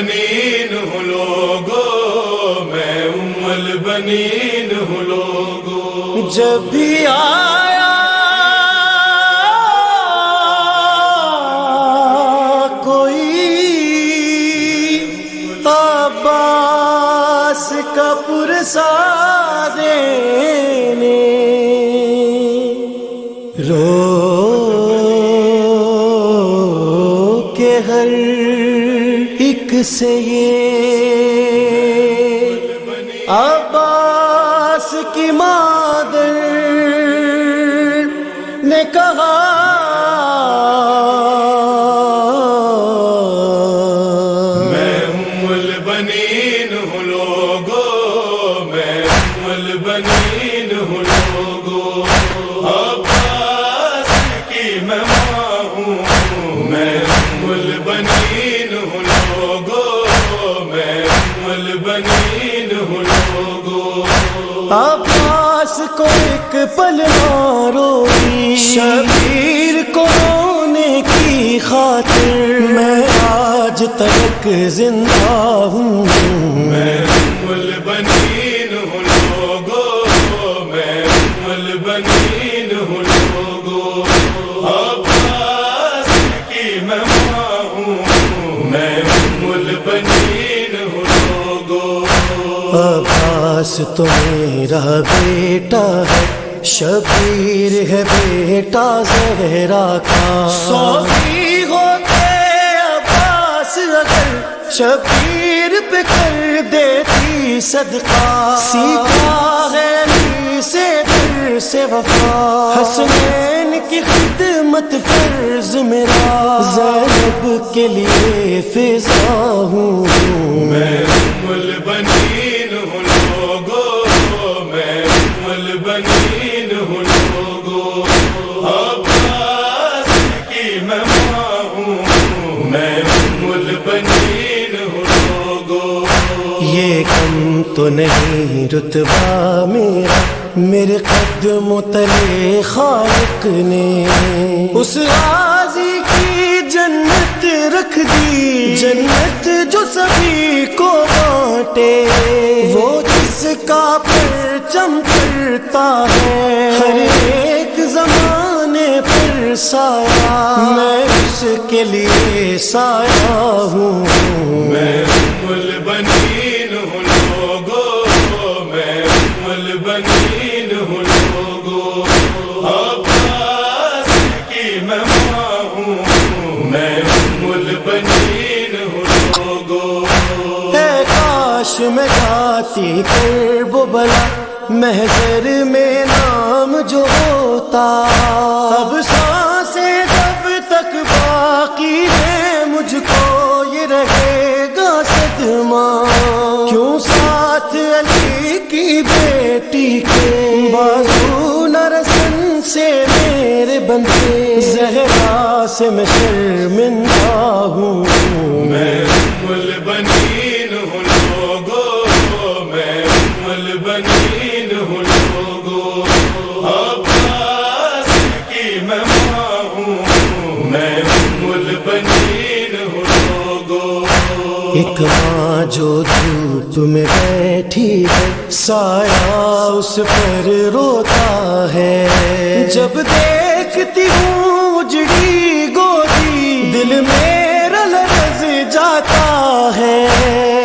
البنین ہوں لوگو میں ام البنین ہوں لوگو جب بھی آیا، کوئی عباس کا پرسا دینے رو کے ہر ایک سے یہ عباس کی مادر نے کہا، میں ام البنین ہوں میں ام البنین ہوں لوگو عباس کی میں عباس کو ایک پل ماروئی شبیر کو کی خاطر۔ میں آج تک زندہ ہوں۔ میں ام البنین ہوں لوگو، میں ام ہوں لوگو۔ عباس کی میں ہوں۔ میں ام عباس تو میرا بیٹا ہے شبیر ہے بیٹا زہرا کا سوفی ہوتے عباس اگر شبیر پہ کر دیتی صدقہ۔ سیکھا ہے سے در سے وفا۔ حسنین کی خدمت فرض میرا۔ زینب کے لیے فضا ہوں۔ میں ام تو نہیں رتبہ میرا، میرے قدم تلے خالق نے اس غازی کی جنت رکھ دی۔ جنت جو سبھی کو بانٹے، وہ جس کا پرچم کرتا ہے۔ ہر ایک زمانے پر سایہ، میں اس کے لیے سایہ ہوں۔ کاش میں گاتی کرب بلا محضر میں نام جو ہوتا اب سانسیں جب تک باقی ہے مجھ کو یہ رہے گا صدمہ کیوں ساتھ علی کی بیٹی کے بازو نرسن سے میرے بندے زہرا سے میں شرمندہ ہوں میں ام ایک ماں جو دھوپ میں بیٹھی ہے، سایہ اس پر روتا ہے۔ جب دیکھتی ہوں اجڑی گودی، دل میرا لرز جاتا ہے۔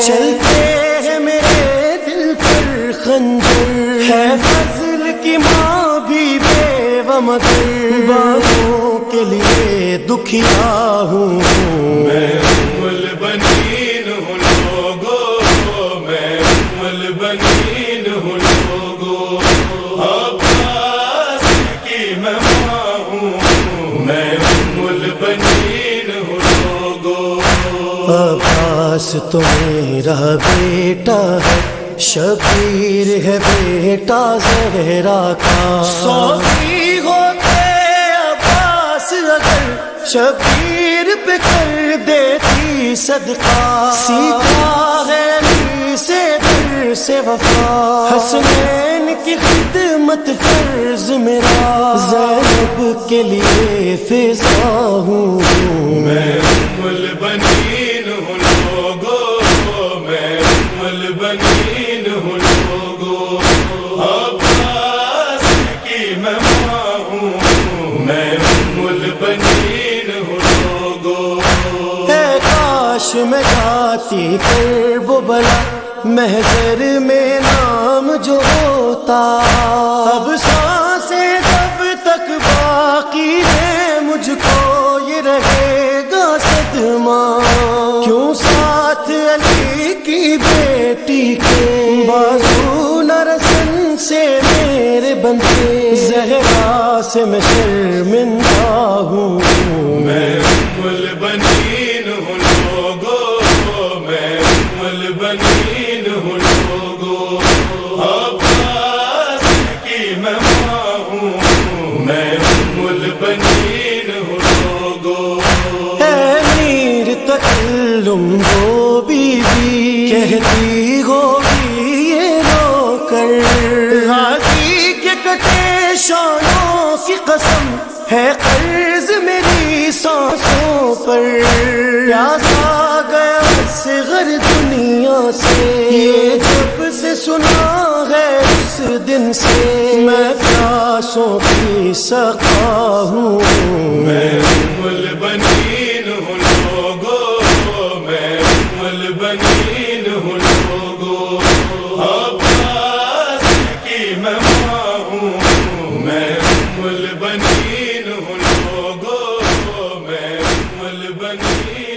چلتے ہیں میرے دل پر خنجر۔ ہے فضل کی ماں بھی بے مگر بانوں کے لیے دکھیا ہوں۔ میں ام عباس تو میرا بیٹا ہے۔ شبیر ہے بیٹا زہرا کا۔ سوفی ہوتے عباس اگر شبیر پہ کر دیتی صدقہ۔ سیکھا ہے سے وفا۔ حسنین کی خدمت فرض میرا۔ زینب کے لیے فضا ہوں۔ میں ام البنین ہوں لوگو البنین ہوں لوگو عباس کی میں ماں ہوں۔ میں ام البنین ہوں لوگو اے کاش میں جاتی کر وہ بلا۔ محضر میں نام جو ہوتا اب سانسیں جب تک باقی ہے مجھ کو یہ رہے گا صدمہ۔ کیوں ساتھ علی کی بیٹی کے؟ بازو نرسن سے میرے بندے۔ زہرا سے میں شرمندہ ہوں۔ میں ام شانوں کی قسم ہے قرض میری سانسوں پر۔ پیاسا گیا صغر دنیا سے۔ یہ جب سے سنا ہے اس دن سے۔ میں پیاسوں کی سکا ہوں۔ میں بنی ہوں لوگوں۔ میں بنی بنی